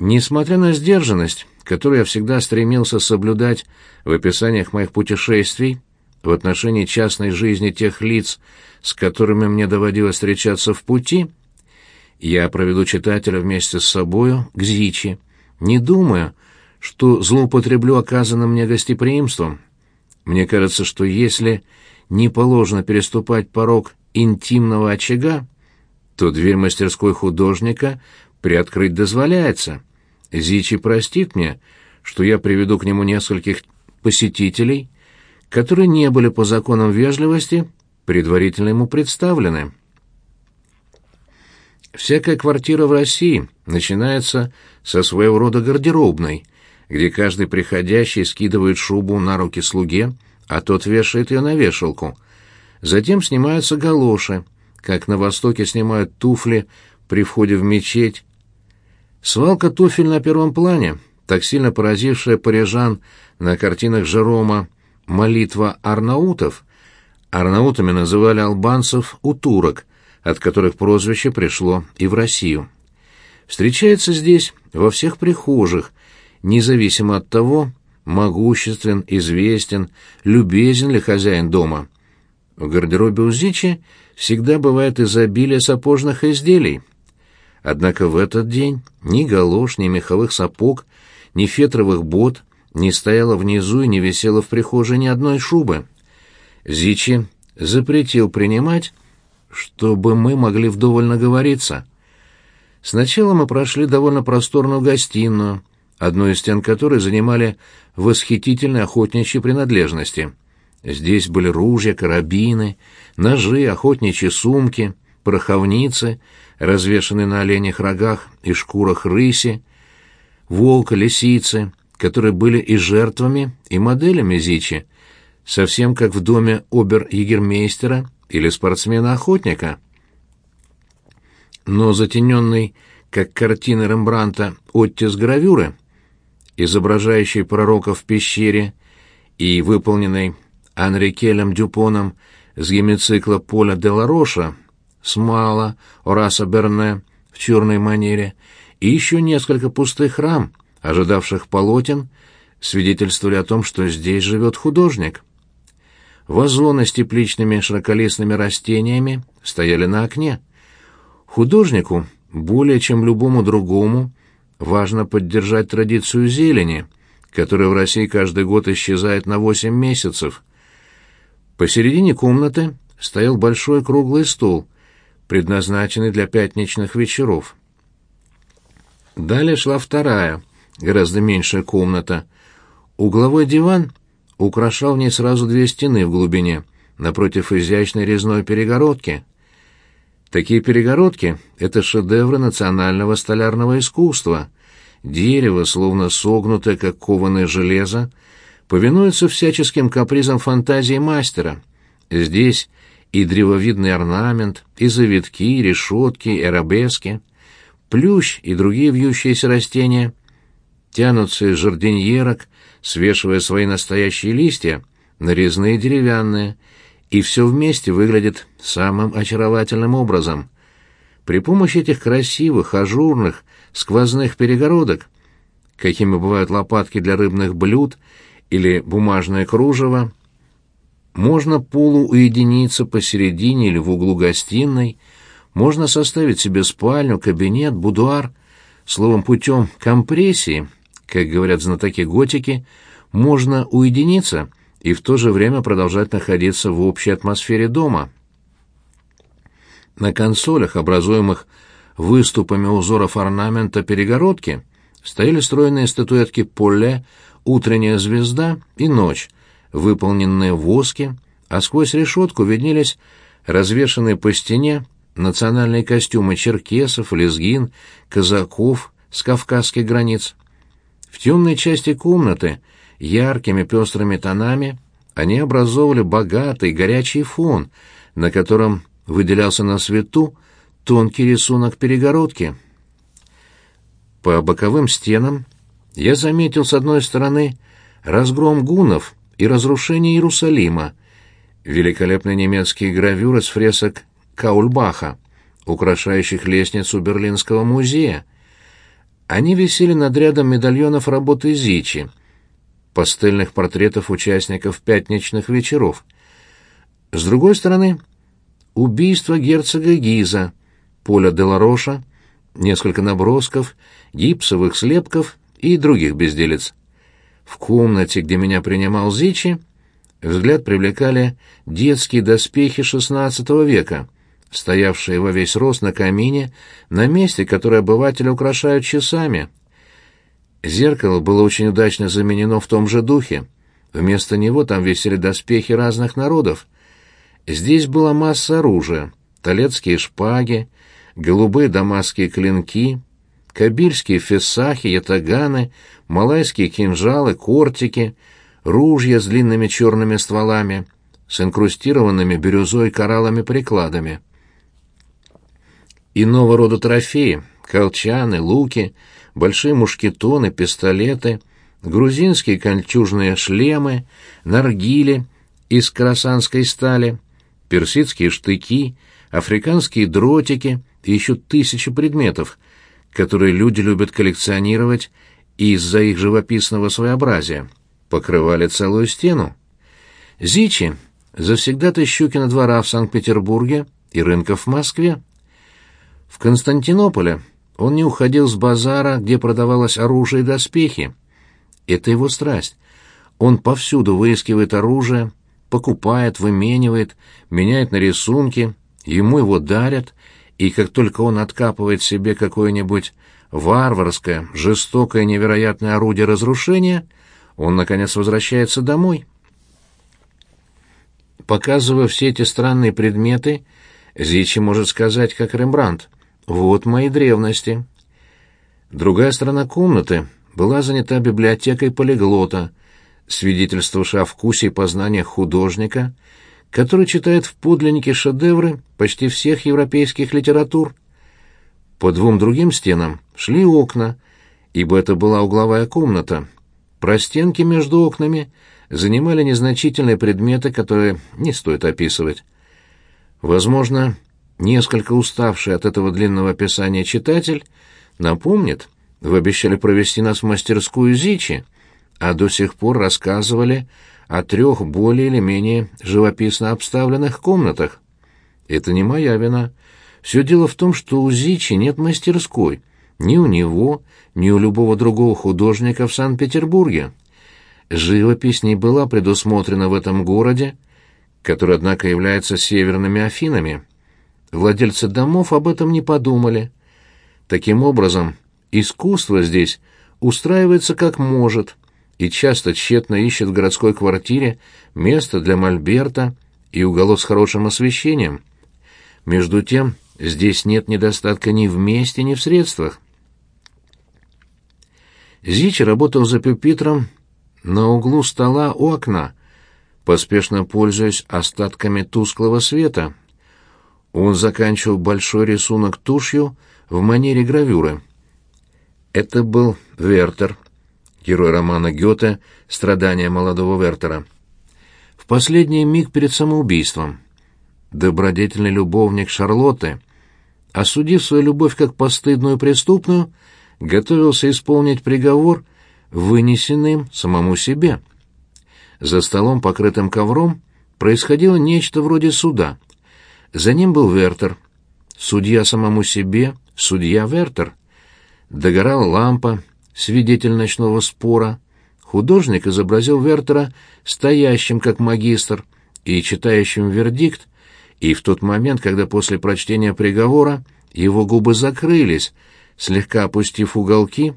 Несмотря на сдержанность, которую я всегда стремился соблюдать в описаниях моих путешествий, в отношении частной жизни тех лиц, с которыми мне доводилось встречаться в пути, я проведу читателя вместе с собою к Зичи, не думая, что злоупотреблю оказанным мне гостеприимством. Мне кажется, что если не положено переступать порог интимного очага, то дверь мастерской художника приоткрыть дозволяется. Зичи простит мне, что я приведу к нему нескольких посетителей, которые не были по законам вежливости предварительно ему представлены. Всякая квартира в России начинается со своего рода гардеробной, где каждый приходящий скидывает шубу на руки слуге, а тот вешает ее на вешалку. Затем снимаются галоши, как на Востоке снимают туфли при входе в мечеть. Свалка туфель на первом плане, так сильно поразившая парижан на картинах Жерома «Молитва арнаутов», арнаутами называли албанцев у турок, от которых прозвище пришло и в Россию. Встречается здесь во всех прихожих, независимо от того, могуществен, известен, любезен ли хозяин дома. В гардеробе у Зичи всегда бывает изобилие сапожных изделий. Однако в этот день ни галош, ни меховых сапог, ни фетровых бот не стояло внизу и не висело в прихожей ни одной шубы. Зичи запретил принимать чтобы мы могли вдоволь наговориться. Сначала мы прошли довольно просторную гостиную, одну из стен которой занимали восхитительные охотничьи принадлежности. Здесь были ружья, карабины, ножи, охотничьи сумки, пороховницы, развешанные на оленях рогах и шкурах рыси, волка, лисицы, которые были и жертвами, и моделями Зичи, совсем как в доме обер-егермейстера или спортсмена-охотника. Но затененный, как картины Рембранта, оттиск гравюры, изображающий пророка в пещере, и выполненный Анрикелем Дюпоном с гемицикла Поля де Лароша, Смала, Ораса Берне в черной манере, и еще несколько пустых рам, ожидавших полотен, свидетельствовали о том, что здесь живет художник. Вазоны с тепличными широколистными растениями стояли на окне. Художнику, более чем любому другому, важно поддержать традицию зелени, которая в России каждый год исчезает на восемь месяцев. Посередине комнаты стоял большой круглый стол, предназначенный для пятничных вечеров. Далее шла вторая, гораздо меньшая комната. Угловой диван украшал в ней сразу две стены в глубине, напротив изящной резной перегородки. Такие перегородки — это шедевры национального столярного искусства. Дерево, словно согнутое, как кованое железо, повинуется всяческим капризам фантазии мастера. Здесь и древовидный орнамент, и завитки, и решетки, и арабески, плющ и другие вьющиеся растения тянутся из жардиньерок, свешивая свои настоящие листья, нарезные деревянные, и все вместе выглядит самым очаровательным образом. При помощи этих красивых, ажурных, сквозных перегородок, какими бывают лопатки для рыбных блюд или бумажное кружево, можно полууединиться посередине или в углу гостиной, можно составить себе спальню, кабинет, будуар, словом, путем компрессии — как говорят знатоки готики, можно уединиться и в то же время продолжать находиться в общей атмосфере дома. На консолях, образуемых выступами узоров орнамента перегородки, стояли стройные статуэтки Поле, утренняя звезда и ночь, выполненные в воске, а сквозь решетку виднелись развешанные по стене национальные костюмы черкесов, лезгин, казаков с кавказских границ. В темной части комнаты яркими пестрыми тонами они образовывали богатый горячий фон, на котором выделялся на свету тонкий рисунок перегородки. По боковым стенам я заметил с одной стороны разгром гунов и разрушение Иерусалима, великолепные немецкие гравюры с фресок Каульбаха, украшающих лестницу Берлинского музея, Они висели над рядом медальонов работы Зичи, пастельных портретов участников пятничных вечеров. С другой стороны, убийство герцога Гиза, Поля Делароша, несколько набросков, гипсовых слепков и других безделец. В комнате, где меня принимал Зичи, взгляд привлекали детские доспехи XVI века, стоявшие во весь рост на камине, на месте, которое обыватели украшают часами. Зеркало было очень удачно заменено в том же духе. Вместо него там висели доспехи разных народов. Здесь была масса оружия, талецкие шпаги, голубые дамасские клинки, кабирские фессахи, ятаганы, малайские кинжалы, кортики, ружья с длинными черными стволами, с инкрустированными бирюзой кораллами прикладами. Иного рода трофеи, колчаны, луки, большие мушкетоны, пистолеты, грузинские кольчужные шлемы, наргили из красанской стали, персидские штыки, африканские дротики и еще тысячи предметов, которые люди любят коллекционировать из-за их живописного своеобразия, покрывали целую стену. Зичи завсегда-то Щукина двора в Санкт-Петербурге и рынков в Москве. В Константинополе он не уходил с базара, где продавалось оружие и доспехи. Это его страсть. Он повсюду выискивает оружие, покупает, выменивает, меняет на рисунки, ему его дарят, и как только он откапывает себе какое-нибудь варварское, жестокое, невероятное орудие разрушения, он, наконец, возвращается домой. Показывая все эти странные предметы, Зичи может сказать, как Рембрандт, «Вот мои древности». Другая сторона комнаты была занята библиотекой полиглота, свидетельствовавшей о вкусе и познаниях художника, который читает в подлиннике шедевры почти всех европейских литератур. По двум другим стенам шли окна, ибо это была угловая комната. Простенки между окнами занимали незначительные предметы, которые не стоит описывать. Возможно, несколько уставший от этого длинного описания читатель напомнит, вы обещали провести нас в мастерскую Зичи, а до сих пор рассказывали о трех более или менее живописно обставленных комнатах. Это не моя вина. Все дело в том, что у Зичи нет мастерской, ни у него, ни у любого другого художника в Санкт-Петербурге. Живопись не была предусмотрена в этом городе, который, однако, является северными Афинами. Владельцы домов об этом не подумали. Таким образом, искусство здесь устраивается как может, и часто тщетно ищет в городской квартире место для мольберта и уголок с хорошим освещением. Между тем, здесь нет недостатка ни в месте, ни в средствах. Зич работал за пюпитром на углу стола у окна, поспешно пользуясь остатками тусклого света. Он заканчивал большой рисунок тушью в манере гравюры. Это был Вертер, герой романа Гёте «Страдания молодого Вертера». В последний миг перед самоубийством добродетельный любовник Шарлотты, осудив свою любовь как постыдную преступную, готовился исполнить приговор, вынесенный самому себе. За столом, покрытым ковром, происходило нечто вроде суда. За ним был Вертер. Судья самому себе, судья Вертер. Догорала лампа, свидетель ночного спора. Художник изобразил Вертера стоящим как магистр и читающим вердикт, и в тот момент, когда после прочтения приговора его губы закрылись, слегка опустив уголки,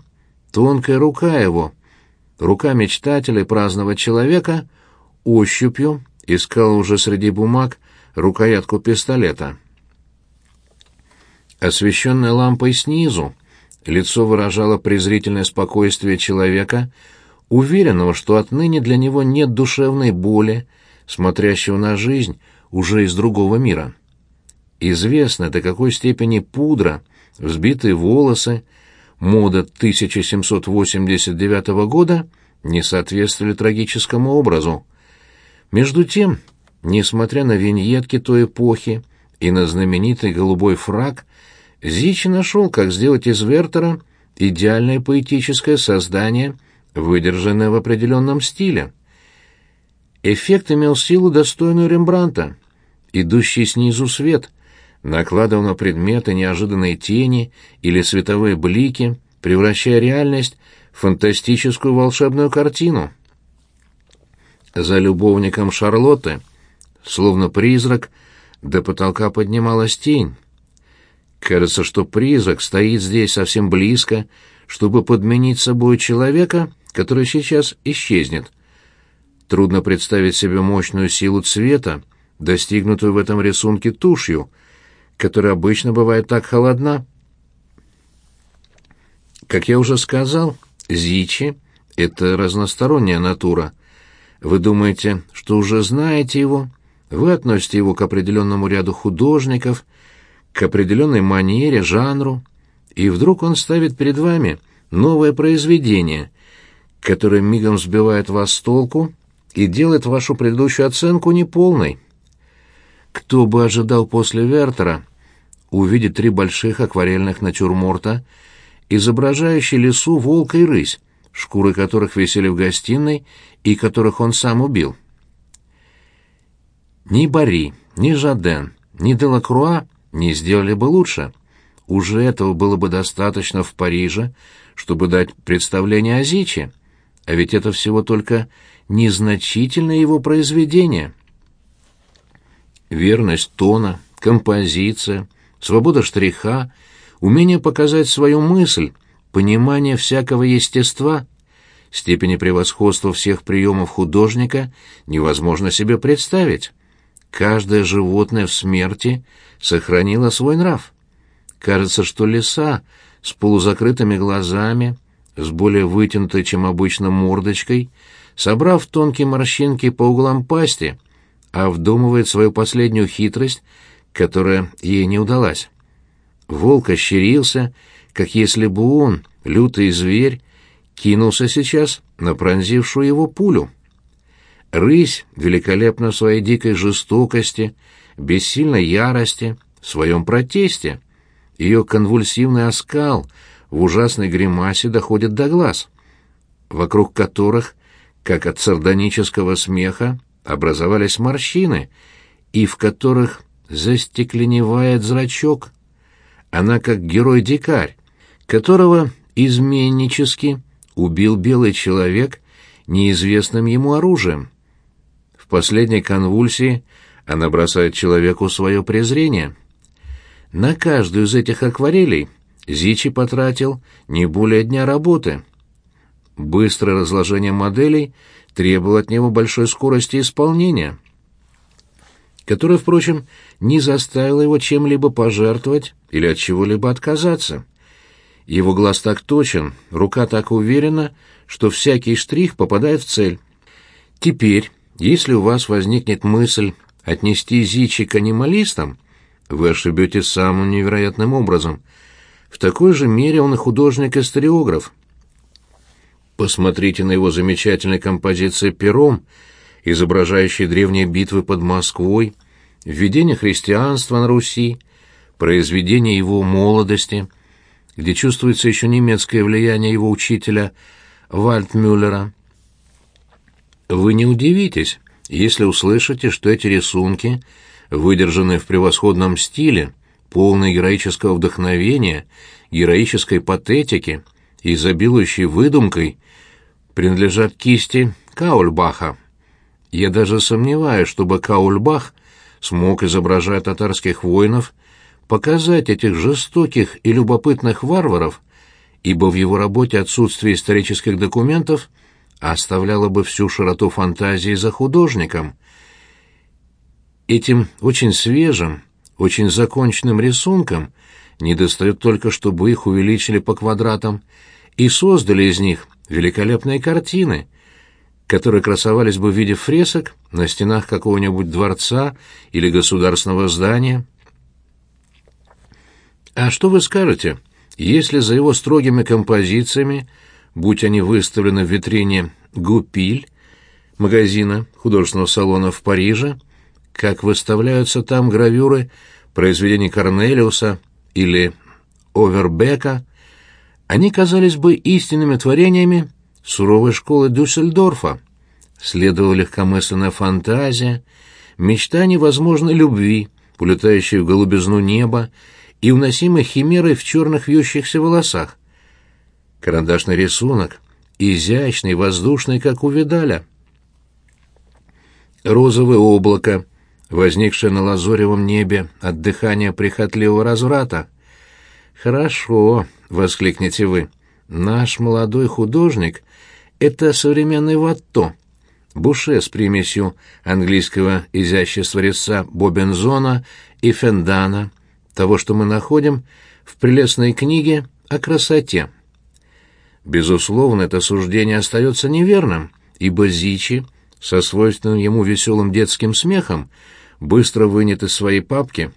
тонкая рука его, рука мечтателя и праздного человека, ощупью искала уже среди бумаг рукоятку пистолета. Освещенная лампой снизу, лицо выражало презрительное спокойствие человека, уверенного, что отныне для него нет душевной боли, смотрящего на жизнь уже из другого мира. Известно, до какой степени пудра — взбитые волосы, мода 1789 года не соответствовали трагическому образу. Между тем, несмотря на виньетки той эпохи и на знаменитый голубой фраг, Зич нашел, как сделать из Вертера идеальное поэтическое создание, выдержанное в определенном стиле. Эффект имел силу, достойную Рембранта. Идущий снизу свет накладывал на предметы неожиданные тени или световые блики, превращая реальность в фантастическую волшебную картину. За любовником Шарлотты, словно призрак, до потолка поднималась тень. Кажется, что призрак стоит здесь совсем близко, чтобы подменить собой человека, который сейчас исчезнет. Трудно представить себе мощную силу цвета, достигнутую в этом рисунке тушью, которая обычно бывает так холодна. Как я уже сказал, Зичи — это разносторонняя натура. Вы думаете, что уже знаете его? Вы относите его к определенному ряду художников — к определенной манере, жанру, и вдруг он ставит перед вами новое произведение, которое мигом сбивает вас с толку и делает вашу предыдущую оценку неполной. Кто бы ожидал после Вертера увидеть три больших акварельных натюрморта, изображающие лесу волка и рысь, шкуры которых висели в гостиной и которых он сам убил. Ни Бари, ни Жаден, ни Делакруа не сделали бы лучше. Уже этого было бы достаточно в Париже, чтобы дать представление о Зиче. А ведь это всего только незначительное его произведение. Верность тона, композиция, свобода штриха, умение показать свою мысль, понимание всякого естества, степени превосходства всех приемов художника невозможно себе представить. Каждое животное в смерти сохранило свой нрав. Кажется, что лиса с полузакрытыми глазами, с более вытянутой, чем обычно, мордочкой, собрав тонкие морщинки по углам пасти, обдумывает свою последнюю хитрость, которая ей не удалась. Волк ощерился, как если бы он, лютый зверь, кинулся сейчас на пронзившую его пулю. Рысь великолепна в своей дикой жестокости, бессильной ярости, в своем протесте. Ее конвульсивный оскал в ужасной гримасе доходит до глаз, вокруг которых, как от сардонического смеха, образовались морщины, и в которых застекленевает зрачок. Она как герой-дикарь, которого изменнически убил белый человек неизвестным ему оружием последней конвульсии она бросает человеку свое презрение. На каждую из этих акварелей Зичи потратил не более дня работы. Быстрое разложение моделей требовало от него большой скорости исполнения, которая, впрочем, не заставила его чем-либо пожертвовать или от чего-либо отказаться. Его глаз так точен, рука так уверена, что всякий штрих попадает в цель. Теперь если у вас возникнет мысль отнести Зичи к анималистам, вы ошибетесь самым невероятным образом. В такой же мере он и художник-историограф. Посмотрите на его замечательные композиции пером, изображающие древние битвы под Москвой, введение христианства на Руси, произведение его молодости, где чувствуется еще немецкое влияние его учителя Вальтмюллера, вы не удивитесь, если услышите, что эти рисунки, выдержанные в превосходном стиле, полные героического вдохновения, героической патетики, изобилующей выдумкой, принадлежат кисти Каульбаха. Я даже сомневаюсь, чтобы Каульбах смог, изображая татарских воинов, показать этих жестоких и любопытных варваров, ибо в его работе отсутствие исторических документов – оставляла бы всю широту фантазии за художником. Этим очень свежим, очень законченным рисункам недостает только, чтобы их увеличили по квадратам и создали из них великолепные картины, которые красовались бы в виде фресок на стенах какого-нибудь дворца или государственного здания. А что вы скажете, если за его строгими композициями будь они выставлены в витрине «Гупиль», магазина художественного салона в Париже, как выставляются там гравюры произведений Корнелиуса или Овербека, они казались бы истинными творениями суровой школы Дюссельдорфа. Следовала легкомысленная фантазия, мечта невозможной любви, улетающей в голубизну неба и уносимой химерой в черных вьющихся волосах. Карандашный рисунок, изящный, воздушный, как у Видаля. Розовое облако, возникшее на лазоревом небе от дыхания прихотливого разврата. «Хорошо», — воскликнете вы, — «наш молодой художник — это современный Ватто». Буше с примесью английского изящества резца Бобензона и Фендана, того, что мы находим в прелестной книге о красоте. Безусловно, это суждение остается неверным, ибо Зичи, со свойственным ему веселым детским смехом, быстро вынет из своей папки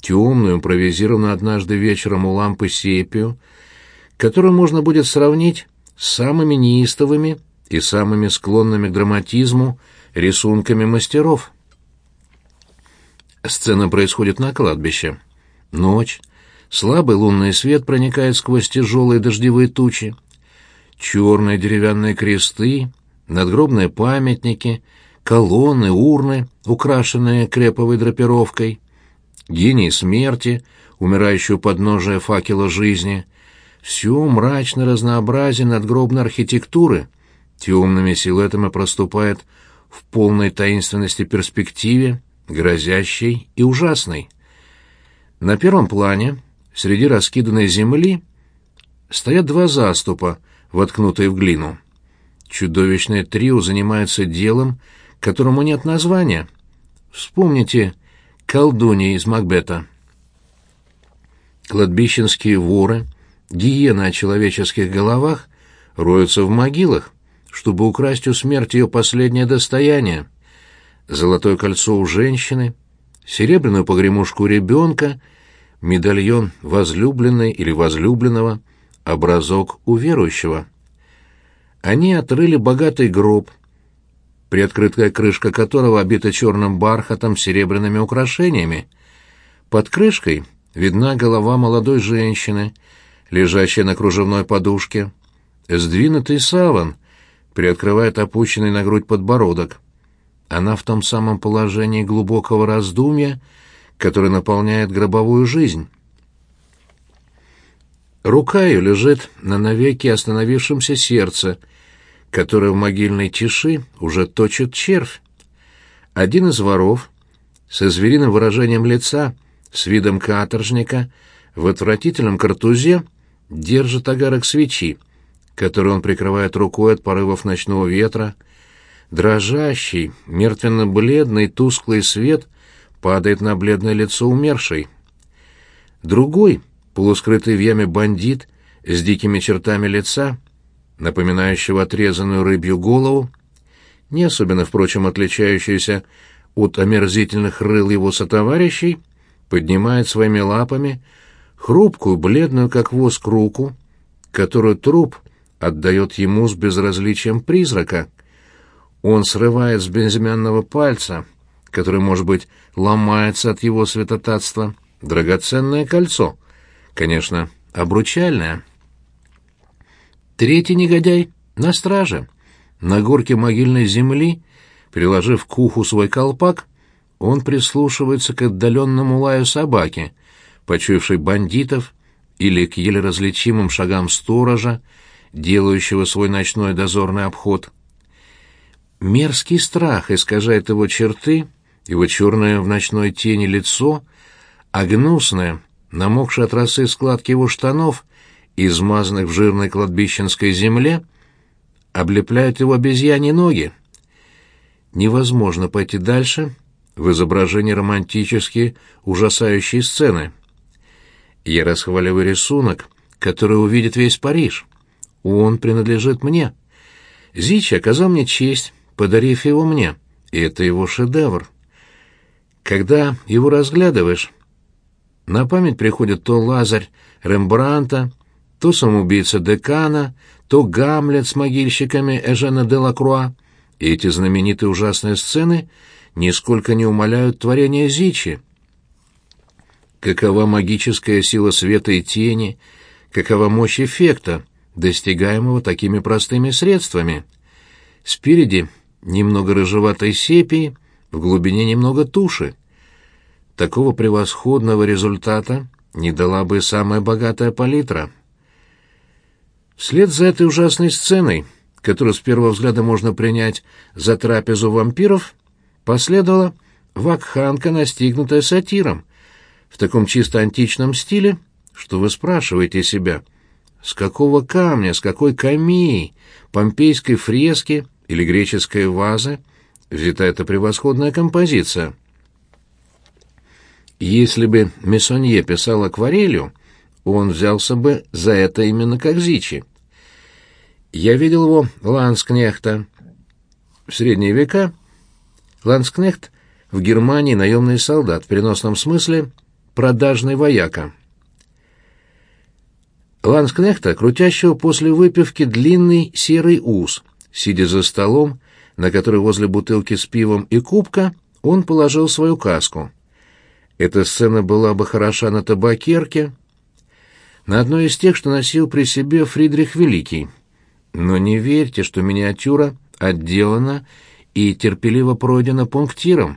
темную, импровизированную однажды вечером у лампы сепию, которую можно будет сравнить с самыми неистовыми и самыми склонными к драматизму рисунками мастеров. Сцена происходит на кладбище. Ночь. Слабый лунный свет проникает сквозь тяжелые дождевые тучи. Черные деревянные кресты, надгробные памятники, колонны, урны, украшенные креповой драпировкой, гений смерти, умирающую подножия факела жизни. Все мрачно разнообразие надгробной архитектуры — темными силуэтами проступает в полной таинственности перспективе, грозящей и ужасной. На первом плане, среди раскиданной земли, стоят два заступа, воткнутые в глину. Чудовищное трио занимается делом, которому нет названия. Вспомните колдунья из Макбета. Кладбищенские воры, гиены о человеческих головах, роются в могилах, чтобы украсть у смерти ее последнее достояние. Золотое кольцо у женщины, серебряную погремушку ребенка, медальон возлюбленной или возлюбленного, образок у верующего. Они отрыли богатый гроб, приоткрытая крышка которого обита черным бархатом с серебряными украшениями. Под крышкой видна голова молодой женщины, лежащая на кружевной подушке. Сдвинутый саван приоткрывает опущенный на грудь подбородок. Она в том самом положении глубокого раздумья, которое наполняет гробовую жизнь. Рука ее лежит на навеки остановившемся сердце, которое в могильной тиши уже точит червь. Один из воров, со звериным выражением лица, с видом каторжника, в отвратительном картузе, держит огарок свечи — который он прикрывает рукой от порывов ночного ветра. Дрожащий, мертвенно-бледный, тусклый свет падает на бледное лицо умершей. Другой, полускрытый в яме бандит, с дикими чертами лица, напоминающего отрезанную рыбью голову, не особенно, впрочем, отличающийся от омерзительных рыл его сотоварищей, поднимает своими лапами хрупкую, бледную, как воск, руку, которую труп — отдает ему с безразличием призрака. Он срывает с безымянного пальца, который, может быть, ломается от его святотатства, драгоценное кольцо, конечно, обручальное. Третий негодяй на страже. На горке могильной земли, приложив к уху свой колпак, он прислушивается к отдаленному лаю собаки, почуявшей бандитов, или к еле различимым шагам сторожа, делающего свой ночной дозорный обход. Мерзкий страх искажает его черты, его черное в ночной тени лицо, а гнусное, намокшее от росы складки его штанов, измазанных в жирной кладбищенской земле, облепляют его обезьяне ноги. Невозможно пойти дальше в изображении романтически ужасающей сцены. Я расхваливаю рисунок, который увидит весь Париж. Он принадлежит мне. Зич оказал мне честь, подарив его мне, и это его шедевр. Когда его разглядываешь, на память приходит то Лазарь Рембранта, то самоубийца Декана, то Гамлет с могильщиками Эжена де Лакруа, и эти знаменитые ужасные сцены нисколько не умаляют творения Зичи. Какова магическая сила света и тени — какова мощь эффекта, достигаемого такими простыми средствами. Спереди немного рыжеватой сепии, в глубине немного туши. Такого превосходного результата не дала бы самая богатая палитра. Вслед за этой ужасной сценой, которую с первого взгляда можно принять за трапезу вампиров, последовала вакханка, настигнутая сатиром, в таком чисто античном стиле, что вы спрашиваете себя, с какого камня, с какой камеи, помпейской фрески или греческой вазы взята эта превосходная композиция. Если бы Мессонье писал акварелью, он взялся бы за это именно как Зичи. Я видел его Ланскнехта. В средние века Ланскнехт в Германии наемный солдат, в переносном смысле продажный вояка. Ланскнехта, крутящего после выпивки длинный серый ус, сидя за столом, на который возле бутылки с пивом и кубка он положил свою каску. Эта сцена была бы хороша на табакерке, на одной из тех, что носил при себе Фридрих Великий. Но не верьте, что миниатюра отделана и терпеливо пройдена пунктиром.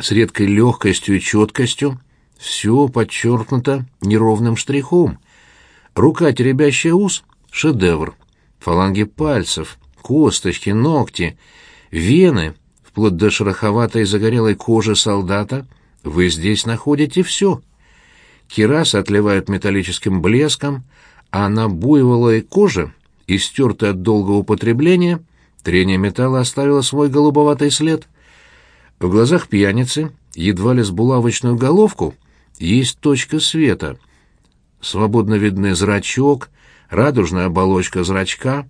С редкой легкостью и четкостью все подчеркнуто неровным штрихом. Рука, теребящая ус — шедевр. Фаланги пальцев, косточки, ногти, вены, вплоть до шероховатой загорелой кожи солдата, вы здесь находите все. Кираса отливает металлическим блеском, а на буйволой коже, истертой от долгого употребления, трение металла оставило свой голубоватый след. В глазах пьяницы, едва ли с булавочную головку, есть точка света. Свободно видны зрачок, радужная оболочка зрачка.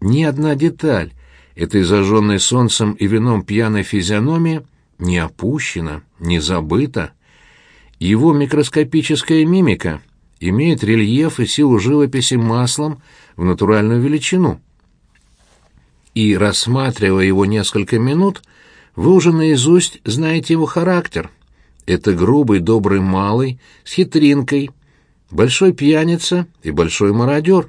Ни одна деталь этой зажженной солнцем и вином пьяной физиономии не опущена, не забыта. Его микроскопическая мимика имеет рельеф и силу живописи маслом в натуральную величину. И, рассматривая его несколько минут, вы уже наизусть знаете его характер. Это грубый, добрый малый, с хитринкой, большой пьяница и большой мародер.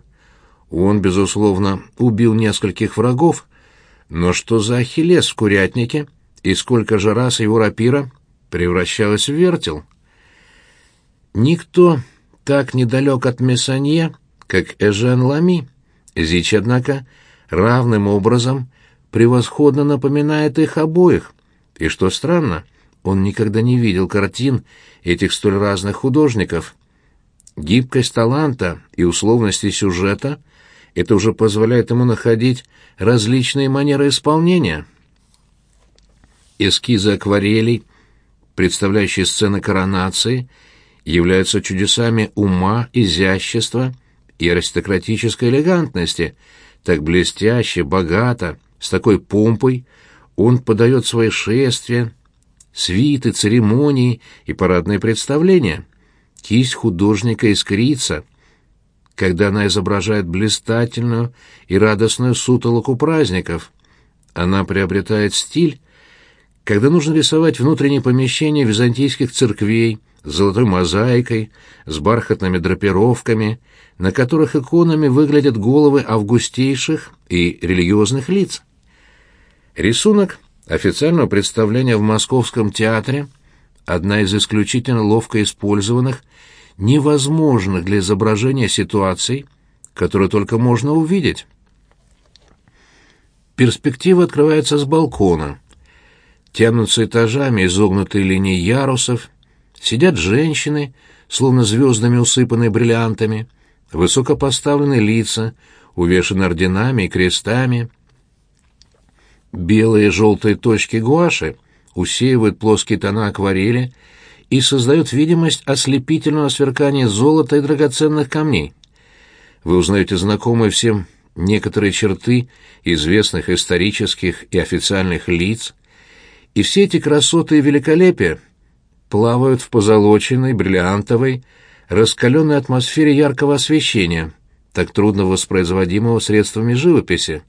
Он, безусловно, убил нескольких врагов, но что за ахиллес в курятнике, и сколько же раз его рапира превращалась в вертел? Никто так недалек от Мессанье, как Эжен Лами. Зич, однако, равным образом превосходно напоминает их обоих, и, что странно, он никогда не видел картин этих столь разных художников. Гибкость таланта и условности сюжета — это уже позволяет ему находить различные манеры исполнения. Эскизы акварелей, представляющие сцены коронации — являются чудесами ума, изящества и аристократической элегантности. Так блестяще, богато, с такой помпой он подает свои шествия, свиты, церемонии и парадные представления. Кисть художника искрится, когда она изображает блистательную и радостную сутолоку праздников. Она приобретает стиль, когда нужно рисовать внутренние помещения византийских церквей, с золотой мозаикой, с бархатными драпировками, на которых иконами выглядят головы августейших и религиозных лиц. Рисунок официального представления в Московском театре – одна из исключительно ловко использованных, невозможных для изображения ситуаций, которые только можно увидеть. Перспектива открывается с балкона. Тянутся этажами изогнутые линии ярусов – Сидят женщины, словно звездами усыпанные бриллиантами, высокопоставленные лица, увешаны орденами и крестами. Белые и желтые точки гуаши усеивают плоские тона акварели и создают видимость ослепительного сверкания золота и драгоценных камней. Вы узнаете знакомые всем некоторые черты известных исторических и официальных лиц, и все эти красоты и великолепия — плавают в позолоченной, бриллиантовой, раскаленной атмосфере яркого освещения, так трудно воспроизводимого средствами живописи.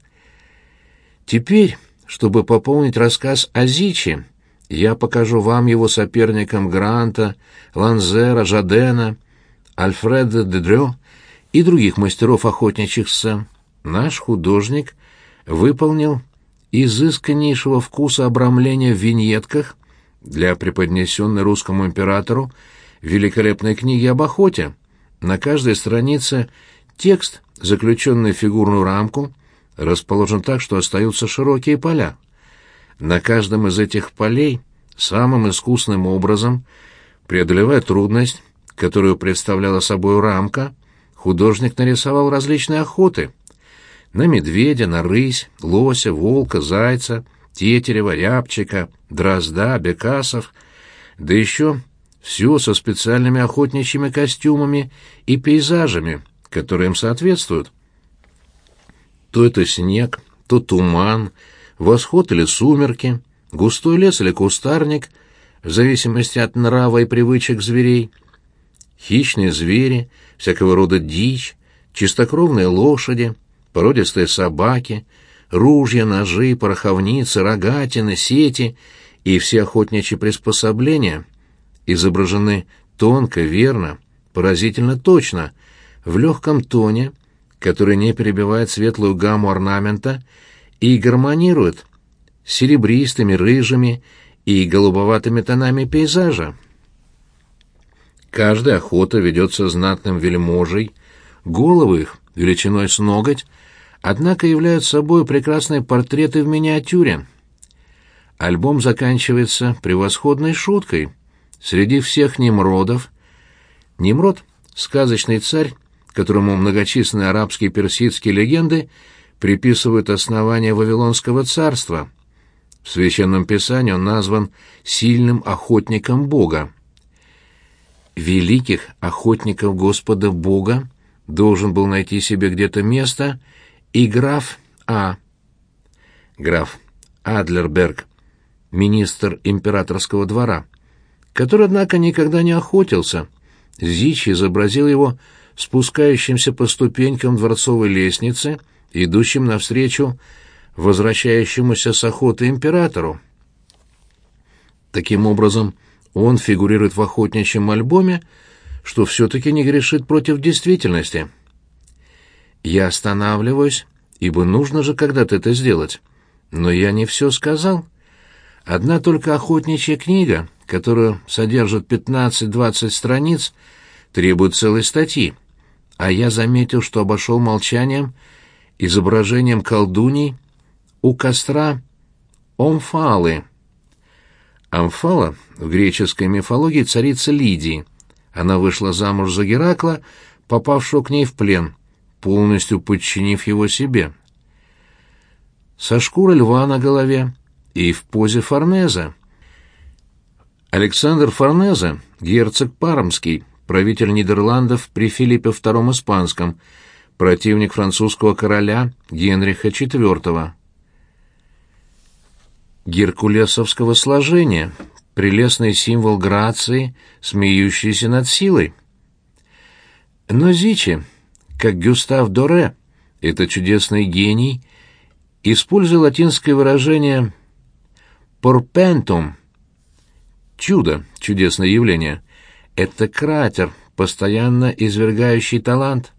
Теперь, чтобы пополнить рассказ о Зиче, я покажу вам его соперникам Гранта, Ланзера, Жадена, Альфреда Дедрё и других мастеров охотничьих сцен, наш художник выполнил изысканнейшего вкуса обрамления в виньетках для преподнесенной русскому императору великолепной книги об охоте. На каждой странице текст, заключенный в фигурную рамку, расположен так, что остаются широкие поля. На каждом из этих полей самым искусным образом, преодолевая трудность, которую представляла собой рамка, художник нарисовал различные охоты. На медведя, на рысь, лося, волка, зайца, тетерева, рябчика, дрозда, бекасов, да еще все со специальными охотничьими костюмами и пейзажами, которые им соответствуют. То это снег, то туман, восход или сумерки, густой лес или кустарник, в зависимости от нрава и привычек зверей, хищные звери, всякого рода дичь, чистокровные лошади, породистые собаки, ружья, ножи, пороховницы, рогатины, сети и все охотничьи приспособления изображены тонко, верно, поразительно точно, в легком тоне, который не перебивает светлую гамму орнамента и гармонирует с серебристыми, рыжими и голубоватыми тонами пейзажа. Каждая охота ведется знатным вельможей, головы их, величиной с ноготь, однако являют собой прекрасные портреты в миниатюре. Альбом заканчивается превосходной шуткой. Среди всех Немродов Немрод — сказочный царь, которому многочисленные арабские и персидские легенды приписывают основание Вавилонского царства. В Священном Писании он назван «сильным охотником Бога» великих охотников Господа Бога должен был найти себе где-то место и граф А. Граф Адлерберг, министр императорского двора, который, однако, никогда не охотился. Зич изобразил его спускающимся по ступенькам дворцовой лестницы, идущим навстречу возвращающемуся с охоты императору. Таким образом, он фигурирует в охотничьем альбоме, что все-таки не грешит против действительности. Я останавливаюсь, ибо нужно же когда-то это сделать. Но я не все сказал. Одна только охотничья книга, которая содержит 15-20 страниц, требует целой статьи. А я заметил, что обошел молчанием изображением колдуней у костра Омфалы. Амфала в греческой мифологии царица Лидии. Она вышла замуж за Геракла, попавшего к ней в плен, полностью подчинив его себе. Со шкурой льва на голове и в позе Форнеза. Александр Форнезе, герцог Пармский, правитель Нидерландов при Филиппе II Испанском, противник французского короля Генриха IV. Геркулесовского сложения, прелестный символ грации, смеющийся над силой. Но Зичи, как Гюстав Доре, это чудесный гений, используя латинское выражение «порпентум» — чудо, чудесное явление. Это кратер, постоянно извергающий талант.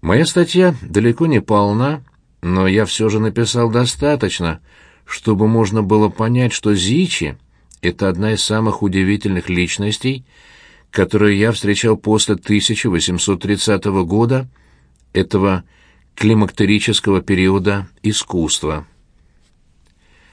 Моя статья далеко не полна, но я все же написал достаточно — чтобы можно было понять, что Зичи — это одна из самых удивительных личностей, которые я встречал после 1830 года, этого климактерического периода искусства.